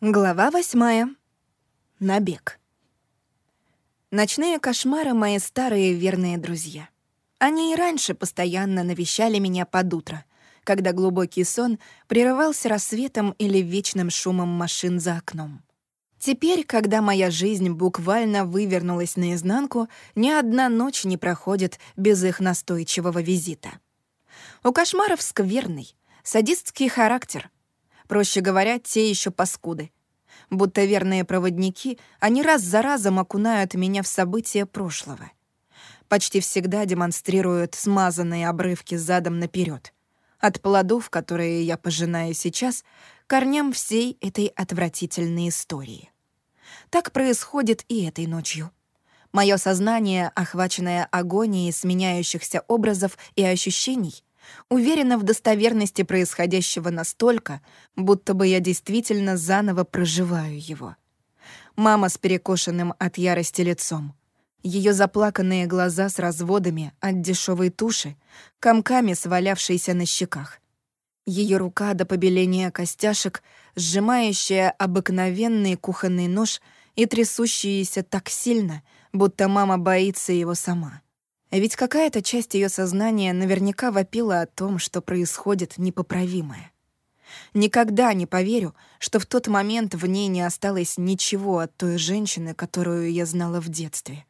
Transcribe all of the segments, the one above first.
Глава восьмая. Набег. Ночные кошмары — мои старые верные друзья. Они и раньше постоянно навещали меня под утро, когда глубокий сон прерывался рассветом или вечным шумом машин за окном. Теперь, когда моя жизнь буквально вывернулась наизнанку, ни одна ночь не проходит без их настойчивого визита. У кошмаров скверный, садистский характер — Проще говоря, те еще паскуды. Будто верные проводники, они раз за разом окунают меня в события прошлого. Почти всегда демонстрируют смазанные обрывки задом наперед. От плодов, которые я пожинаю сейчас, корням всей этой отвратительной истории. Так происходит и этой ночью. Мое сознание, охваченное агонией сменяющихся образов и ощущений, уверена в достоверности происходящего настолько, будто бы я действительно заново проживаю его. Мама с перекошенным от ярости лицом. Ее заплаканные глаза с разводами от дешевой туши, комками свалявшиеся на щеках. Ее рука до побеления костяшек, сжимающая обыкновенный кухонный нож и трясущаяся так сильно, будто мама боится его сама. Ведь какая-то часть ее сознания наверняка вопила о том, что происходит непоправимое. Никогда не поверю, что в тот момент в ней не осталось ничего от той женщины, которую я знала в детстве.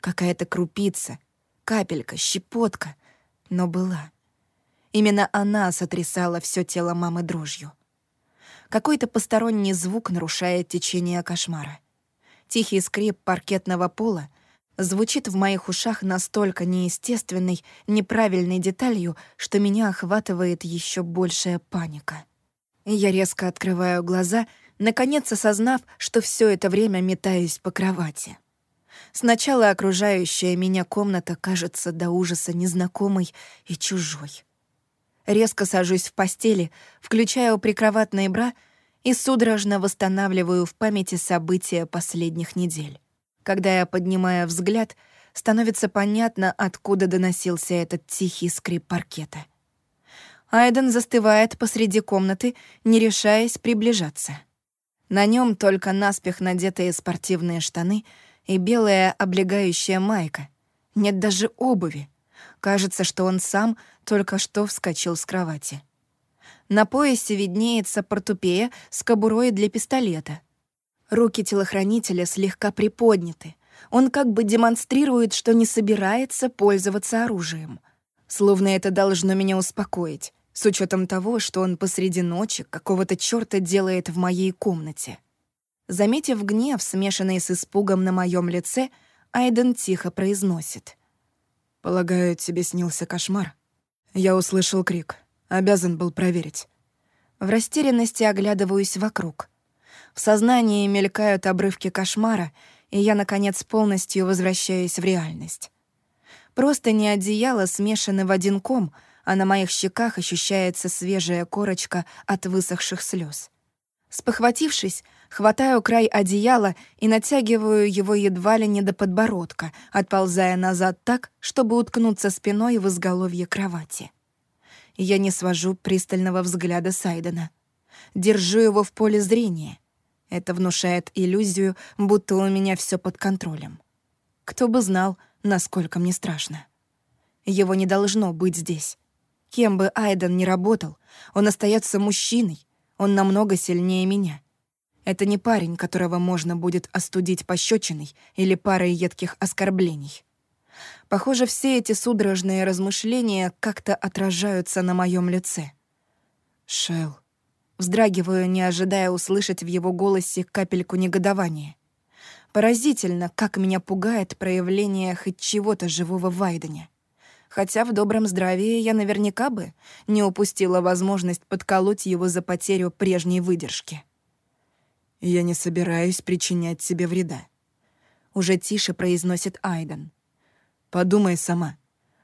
Какая-то крупица, капелька, щепотка, но была. Именно она сотрясала все тело мамы дрожью. Какой-то посторонний звук нарушает течение кошмара. Тихий скрип паркетного пола звучит в моих ушах настолько неестественной, неправильной деталью, что меня охватывает еще большая паника. Я резко открываю глаза, наконец осознав, что все это время метаюсь по кровати. Сначала окружающая меня комната кажется до ужаса незнакомой и чужой. Резко сажусь в постели, включаю прикроватные бра и судорожно восстанавливаю в памяти события последних недель. Когда я поднимаю взгляд, становится понятно, откуда доносился этот тихий скрип паркета. Айден застывает посреди комнаты, не решаясь приближаться. На нем только наспех надетые спортивные штаны и белая облегающая майка. Нет даже обуви. Кажется, что он сам только что вскочил с кровати. На поясе виднеется портупея с кобурой для пистолета — Руки телохранителя слегка приподняты. Он как бы демонстрирует, что не собирается пользоваться оружием. Словно это должно меня успокоить, с учетом того, что он посреди ночи какого-то чёрта делает в моей комнате. Заметив гнев, смешанный с испугом на моем лице, Айден тихо произносит. «Полагаю, тебе снился кошмар?» Я услышал крик. Обязан был проверить. В растерянности оглядываюсь вокруг — в сознании мелькают обрывки кошмара, и я, наконец, полностью возвращаюсь в реальность. Просто не одеяло смешаны в один ком, а на моих щеках ощущается свежая корочка от высохших слез. Спохватившись, хватаю край одеяла и натягиваю его едва ли не до подбородка, отползая назад так, чтобы уткнуться спиной в изголовье кровати. Я не свожу пристального взгляда Сайдена. Держу его в поле зрения — это внушает иллюзию, будто у меня все под контролем. Кто бы знал, насколько мне страшно. Его не должно быть здесь. Кем бы Айден ни работал, он остается мужчиной, он намного сильнее меня. Это не парень, которого можно будет остудить пощечиной или парой едких оскорблений. Похоже, все эти судорожные размышления как-то отражаются на моем лице. Шел. Вздрагиваю, не ожидая услышать в его голосе капельку негодования. Поразительно, как меня пугает проявление хоть чего-то живого в Вайдене. Хотя в добром здравии я наверняка бы не упустила возможность подколоть его за потерю прежней выдержки. «Я не собираюсь причинять себе вреда», — уже тише произносит Айден. «Подумай сама.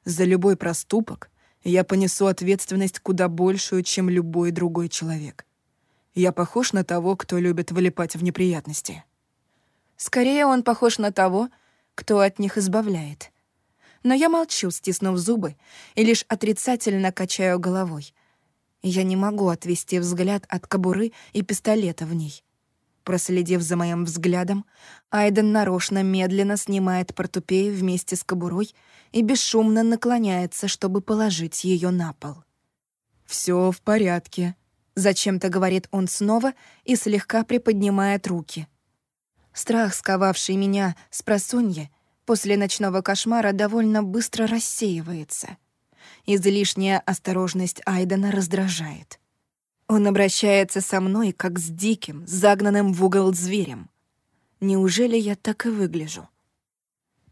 За любой проступок я понесу ответственность куда большую, чем любой другой человек. Я похож на того, кто любит вылипать в неприятности. Скорее, он похож на того, кто от них избавляет. Но я молчу, стиснув зубы, и лишь отрицательно качаю головой. Я не могу отвести взгляд от кобуры и пистолета в ней. Проследив за моим взглядом, Айден нарочно медленно снимает портупею вместе с кобурой и бесшумно наклоняется, чтобы положить ее на пол. Все в порядке», — зачем-то говорит он снова и слегка приподнимает руки. Страх, сковавший меня с просунья, после ночного кошмара довольно быстро рассеивается. Излишняя осторожность Айдена раздражает. Он обращается со мной, как с диким, загнанным в угол зверем. Неужели я так и выгляжу?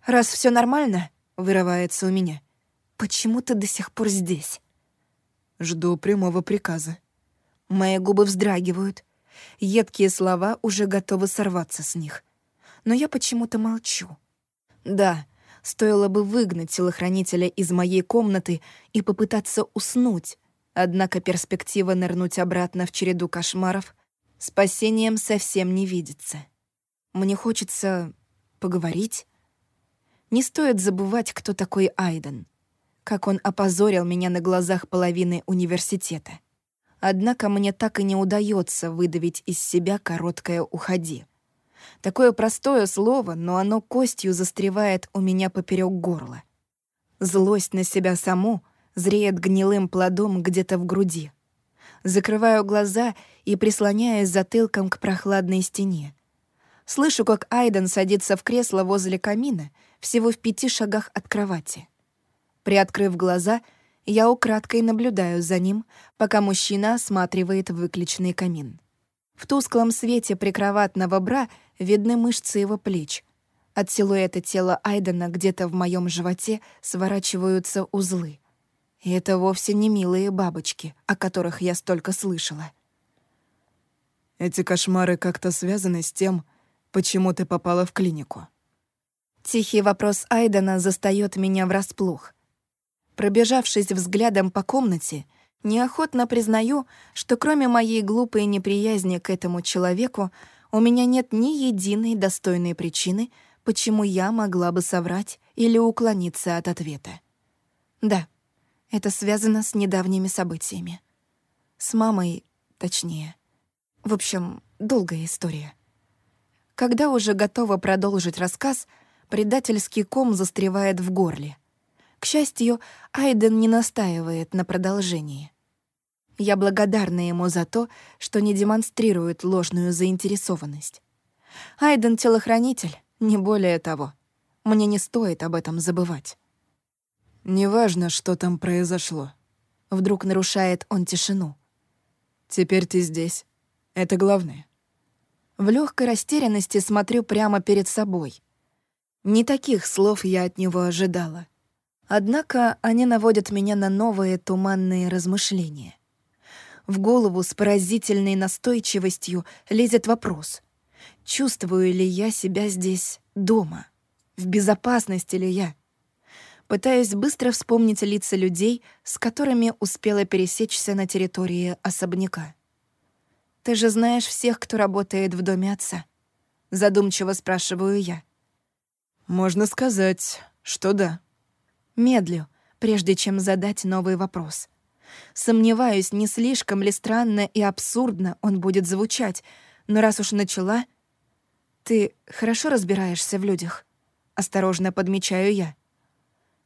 «Раз все нормально», — вырывается у меня, — «почему ты до сих пор здесь?» Жду прямого приказа. Мои губы вздрагивают. Едкие слова уже готовы сорваться с них. Но я почему-то молчу. Да, стоило бы выгнать телохранителя из моей комнаты и попытаться уснуть, Однако перспектива нырнуть обратно в череду кошмаров спасением совсем не видится. Мне хочется поговорить. Не стоит забывать, кто такой Айден, как он опозорил меня на глазах половины университета. Однако мне так и не удается выдавить из себя короткое «уходи». Такое простое слово, но оно костью застревает у меня поперек горла. Злость на себя саму — зреет гнилым плодом где-то в груди. Закрываю глаза и прислоняюсь затылком к прохладной стене. Слышу, как Айден садится в кресло возле камина, всего в пяти шагах от кровати. Приоткрыв глаза, я украдкой наблюдаю за ним, пока мужчина осматривает выключенный камин. В тусклом свете прикроватного бра видны мышцы его плеч. От силуэта тела Айдена где-то в моем животе сворачиваются узлы. И это вовсе не милые бабочки, о которых я столько слышала. Эти кошмары как-то связаны с тем, почему ты попала в клинику. Тихий вопрос Айдена застаёт меня врасплох. Пробежавшись взглядом по комнате, неохотно признаю, что кроме моей глупой неприязни к этому человеку, у меня нет ни единой достойной причины, почему я могла бы соврать или уклониться от ответа. Да, это связано с недавними событиями. С мамой, точнее. В общем, долгая история. Когда уже готова продолжить рассказ, предательский ком застревает в горле. К счастью, Айден не настаивает на продолжении. Я благодарна ему за то, что не демонстрирует ложную заинтересованность. Айден — телохранитель, не более того. Мне не стоит об этом забывать. Неважно, что там произошло. Вдруг нарушает он тишину. Теперь ты здесь. Это главное. В легкой растерянности смотрю прямо перед собой. Не таких слов я от него ожидала. Однако они наводят меня на новые туманные размышления. В голову с поразительной настойчивостью лезет вопрос. Чувствую ли я себя здесь дома? В безопасности ли я? пытаясь быстро вспомнить лица людей, с которыми успела пересечься на территории особняка. «Ты же знаешь всех, кто работает в доме отца?» Задумчиво спрашиваю я. «Можно сказать, что да». Медлю, прежде чем задать новый вопрос. Сомневаюсь, не слишком ли странно и абсурдно он будет звучать, но раз уж начала... «Ты хорошо разбираешься в людях?» Осторожно подмечаю я.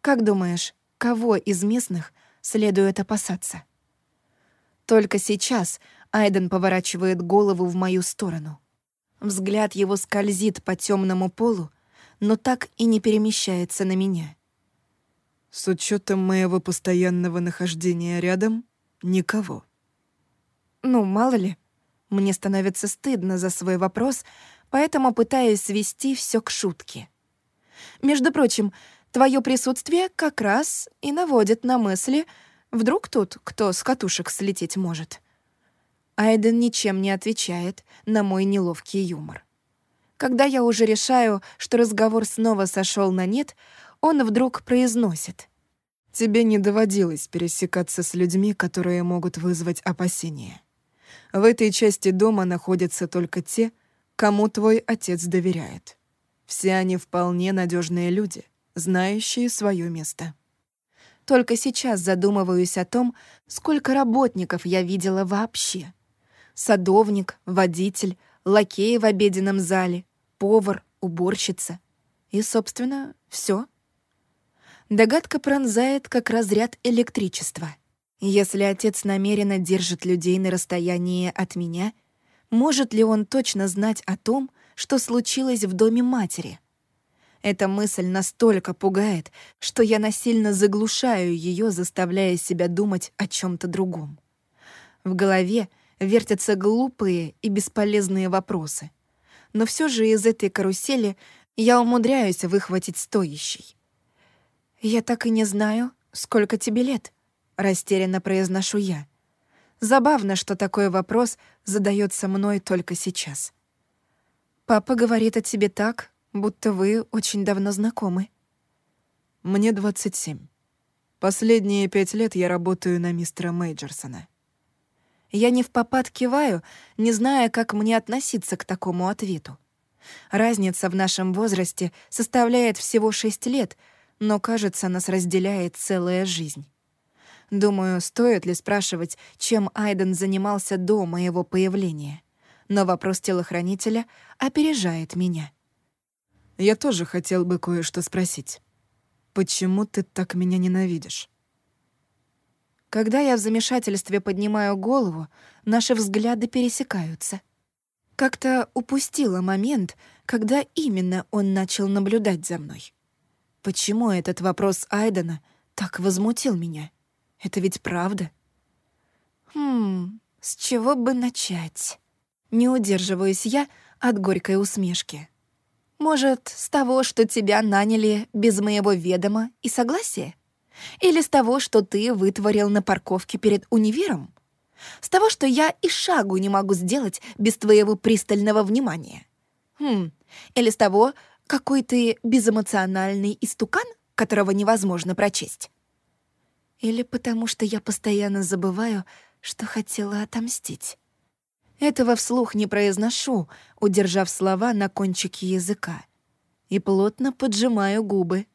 Как думаешь, кого из местных следует опасаться? Только сейчас Айден поворачивает голову в мою сторону. Взгляд его скользит по темному полу, но так и не перемещается на меня. С учетом моего постоянного нахождения рядом, никого. Ну, мало ли. Мне становится стыдно за свой вопрос, поэтому пытаюсь свести все к шутке. Между прочим, Твое присутствие как раз и наводит на мысли, вдруг тут кто с катушек слететь может. Айден ничем не отвечает на мой неловкий юмор. Когда я уже решаю, что разговор снова сошел на нет, он вдруг произносит. «Тебе не доводилось пересекаться с людьми, которые могут вызвать опасения. В этой части дома находятся только те, кому твой отец доверяет. Все они вполне надежные люди — знающие свое место. Только сейчас задумываюсь о том, сколько работников я видела вообще. Садовник, водитель, лакеи в обеденном зале, повар, уборщица. И, собственно, все. Догадка пронзает как разряд электричества. Если отец намеренно держит людей на расстоянии от меня, может ли он точно знать о том, что случилось в доме матери? Эта мысль настолько пугает, что я насильно заглушаю ее, заставляя себя думать о чем то другом. В голове вертятся глупые и бесполезные вопросы. Но все же из этой карусели я умудряюсь выхватить стоящий. «Я так и не знаю, сколько тебе лет», — растерянно произношу я. Забавно, что такой вопрос задается мной только сейчас. «Папа говорит о тебе так, будто вы очень давно знакомы». «Мне 27. Последние пять лет я работаю на мистера Мейджерсона». Я не в попад киваю, не зная, как мне относиться к такому ответу. Разница в нашем возрасте составляет всего шесть лет, но, кажется, нас разделяет целая жизнь. Думаю, стоит ли спрашивать, чем Айден занимался до моего появления. Но вопрос телохранителя опережает меня. Я тоже хотел бы кое-что спросить. Почему ты так меня ненавидишь? Когда я в замешательстве поднимаю голову, наши взгляды пересекаются. Как-то упустила момент, когда именно он начал наблюдать за мной. Почему этот вопрос Айдена так возмутил меня? Это ведь правда? Хм, с чего бы начать? Не удерживаюсь я от горькой усмешки. Может, с того, что тебя наняли без моего ведома и согласия? Или с того, что ты вытворил на парковке перед универом? С того, что я и шагу не могу сделать без твоего пристального внимания? Хм, или с того, какой ты безэмоциональный истукан, которого невозможно прочесть? Или потому, что я постоянно забываю, что хотела отомстить? Этого вслух не произношу, удержав слова на кончике языка. И плотно поджимаю губы.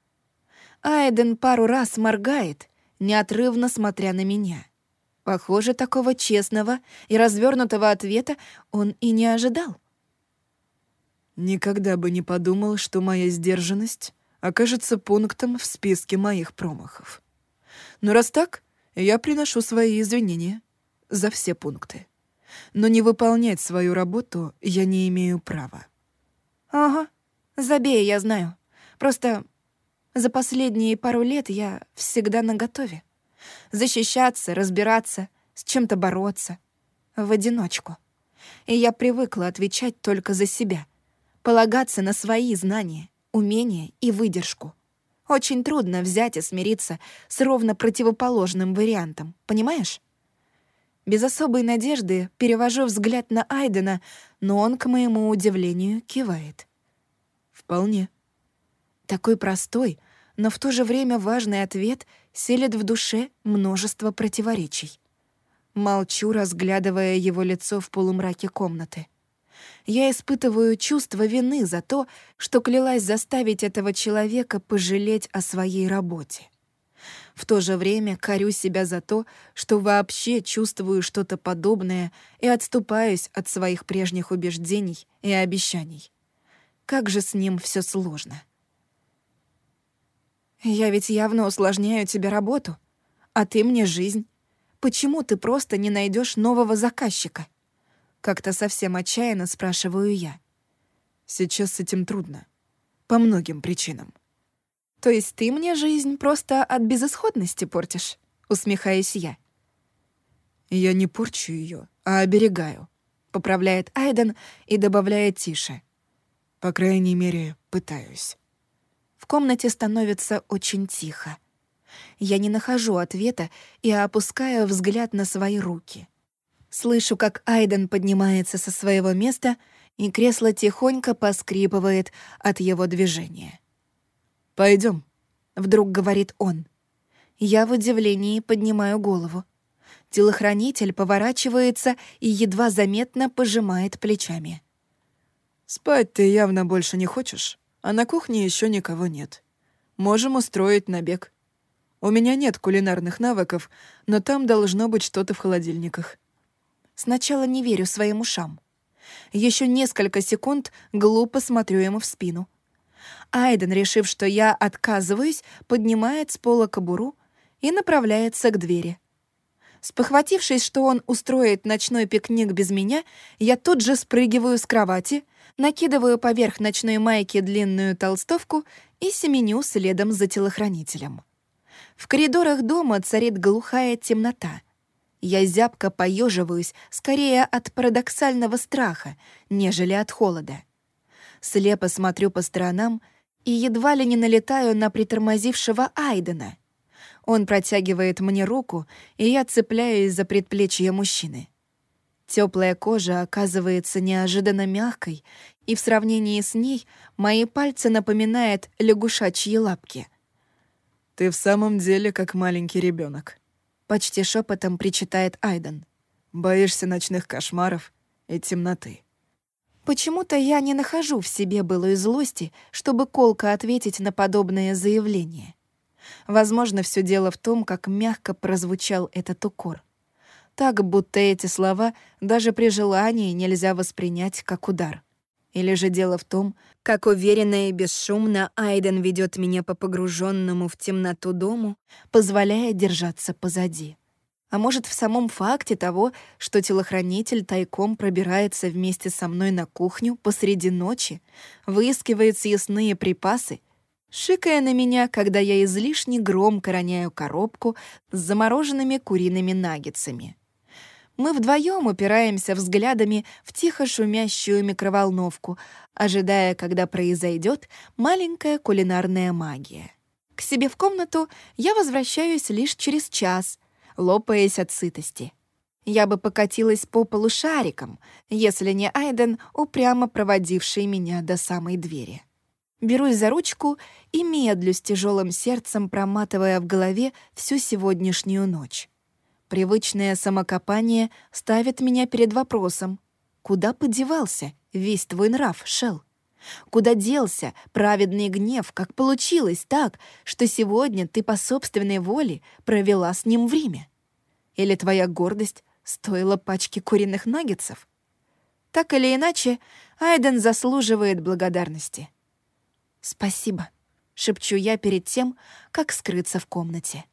Айден пару раз моргает, неотрывно смотря на меня. Похоже, такого честного и развернутого ответа он и не ожидал. Никогда бы не подумал, что моя сдержанность окажется пунктом в списке моих промахов. Но раз так, я приношу свои извинения за все пункты. Но не выполнять свою работу я не имею права. Ага, забей, я знаю. Просто за последние пару лет я всегда наготове. Защищаться, разбираться, с чем-то бороться. В одиночку. И я привыкла отвечать только за себя. Полагаться на свои знания, умения и выдержку. Очень трудно взять и смириться с ровно противоположным вариантом, понимаешь? Без особой надежды перевожу взгляд на Айдена, но он, к моему удивлению, кивает. «Вполне», такой простой, но в то же время важный ответ селит в душе множество противоречий. Молчу, разглядывая его лицо в полумраке комнаты. Я испытываю чувство вины за то, что клялась заставить этого человека пожалеть о своей работе. В то же время корю себя за то, что вообще чувствую что-то подобное и отступаюсь от своих прежних убеждений и обещаний. Как же с ним все сложно. Я ведь явно усложняю тебе работу, а ты мне жизнь. Почему ты просто не найдешь нового заказчика? Как-то совсем отчаянно спрашиваю я. Сейчас с этим трудно. По многим причинам. То есть ты мне жизнь просто от безысходности портишь? Усмехаюсь я. Я не порчу ее, а оберегаю. Поправляет Айден и добавляет тише. По крайней мере, пытаюсь. В комнате становится очень тихо. Я не нахожу ответа и опускаю взгляд на свои руки. Слышу, как Айден поднимается со своего места, и кресло тихонько поскрипывает от его движения. Пойдем, вдруг говорит он. Я в удивлении поднимаю голову. Телохранитель поворачивается и едва заметно пожимает плечами. «Спать ты явно больше не хочешь?» а на кухне еще никого нет. Можем устроить набег. У меня нет кулинарных навыков, но там должно быть что-то в холодильниках. Сначала не верю своим ушам. Еще несколько секунд глупо смотрю ему в спину. Айден, решив, что я отказываюсь, поднимает с пола кобуру и направляется к двери. Спохватившись, что он устроит ночной пикник без меня, я тут же спрыгиваю с кровати, накидываю поверх ночной майки длинную толстовку и семеню следом за телохранителем. В коридорах дома царит глухая темнота. Я зябко поеживаюсь скорее от парадоксального страха, нежели от холода. Слепо смотрю по сторонам и едва ли не налетаю на притормозившего Айдена. Он протягивает мне руку, и я цепляюсь за предплечье мужчины. Теплая кожа оказывается неожиданно мягкой, и в сравнении с ней мои пальцы напоминают лягушачьи лапки. «Ты в самом деле как маленький ребенок, почти шепотом причитает Айден. «Боишься ночных кошмаров и темноты». Почему-то я не нахожу в себе былой злости, чтобы колко ответить на подобное заявление. Возможно, все дело в том, как мягко прозвучал этот укор. Так, будто эти слова даже при желании нельзя воспринять как удар. Или же дело в том, как уверенно и бесшумно Айден ведет меня по погруженному в темноту дому, позволяя держаться позади. А может, в самом факте того, что телохранитель тайком пробирается вместе со мной на кухню посреди ночи, выискивает съестные припасы, шикая на меня, когда я излишне громко роняю коробку с замороженными куриными наггетсами. Мы вдвоем упираемся взглядами в тихо шумящую микроволновку, ожидая, когда произойдет маленькая кулинарная магия. К себе в комнату я возвращаюсь лишь через час, лопаясь от сытости. Я бы покатилась по полу шариком, если не Айден, упрямо проводивший меня до самой двери. Берусь за ручку и медлю с тяжелым сердцем, проматывая в голове всю сегодняшнюю ночь. Привычное самокопание ставит меня перед вопросом. Куда подевался весь твой нрав, Шел? Куда делся праведный гнев, как получилось так, что сегодня ты по собственной воле провела с ним время? Или твоя гордость стоила пачки куриных наггетсов? Так или иначе, Айден заслуживает благодарности. «Спасибо», — шепчу я перед тем, как скрыться в комнате.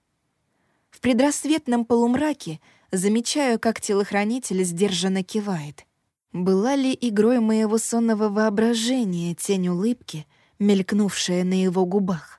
В предрассветном полумраке замечаю, как телохранитель сдержанно кивает. Была ли игрой моего сонного воображения тень улыбки, мелькнувшая на его губах?